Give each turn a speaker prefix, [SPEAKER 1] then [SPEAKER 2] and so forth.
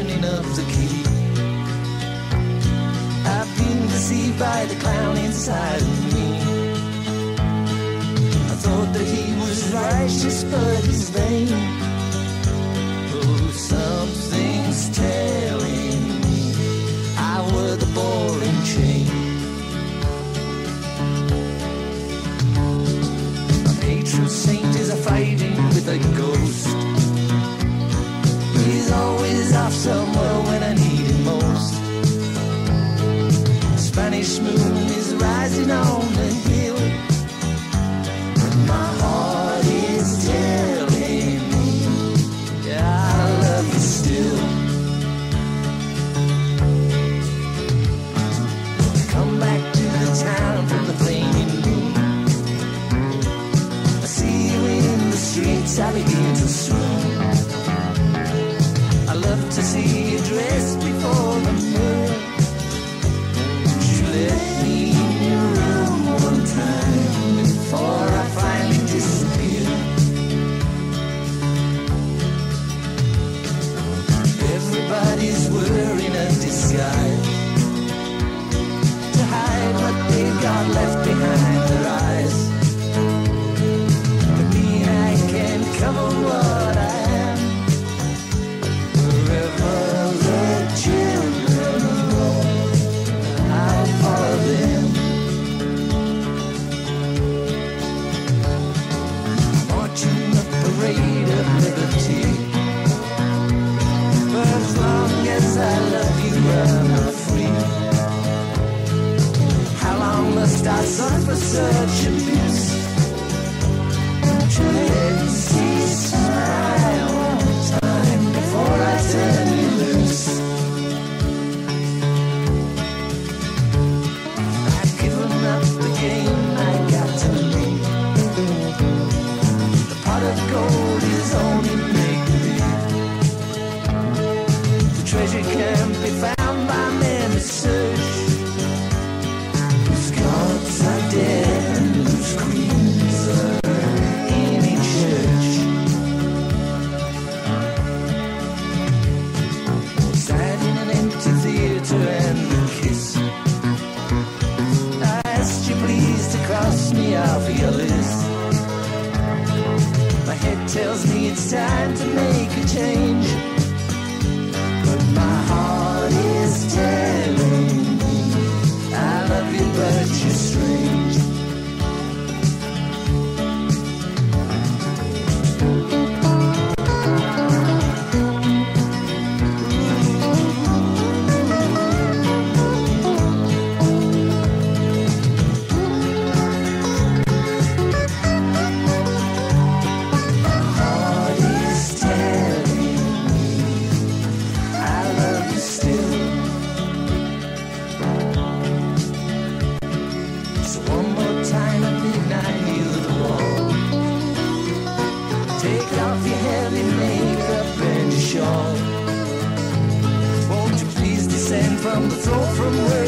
[SPEAKER 1] turning of the key. I've been deceived by the clown inside of me. I thought that he was righteous, but he's vain. Oh, something's telling me I were the ball and chain. A patron saint is I begin to swoon. I love to see you dressed before the moon. Would you let me in your room one time before I finally disappear? Everybody's wearing a disguise to hide what they've got left pot of gold is only make believe. The treasure can't be found by men search. Whose gods are dead and whose queens are in a church. Sat in an empty theater and a kiss. I asked you please to cross me off your list. Tells me it's time to make Take off your heavy makeup and your shawl. Won't you please descend from the throne from where?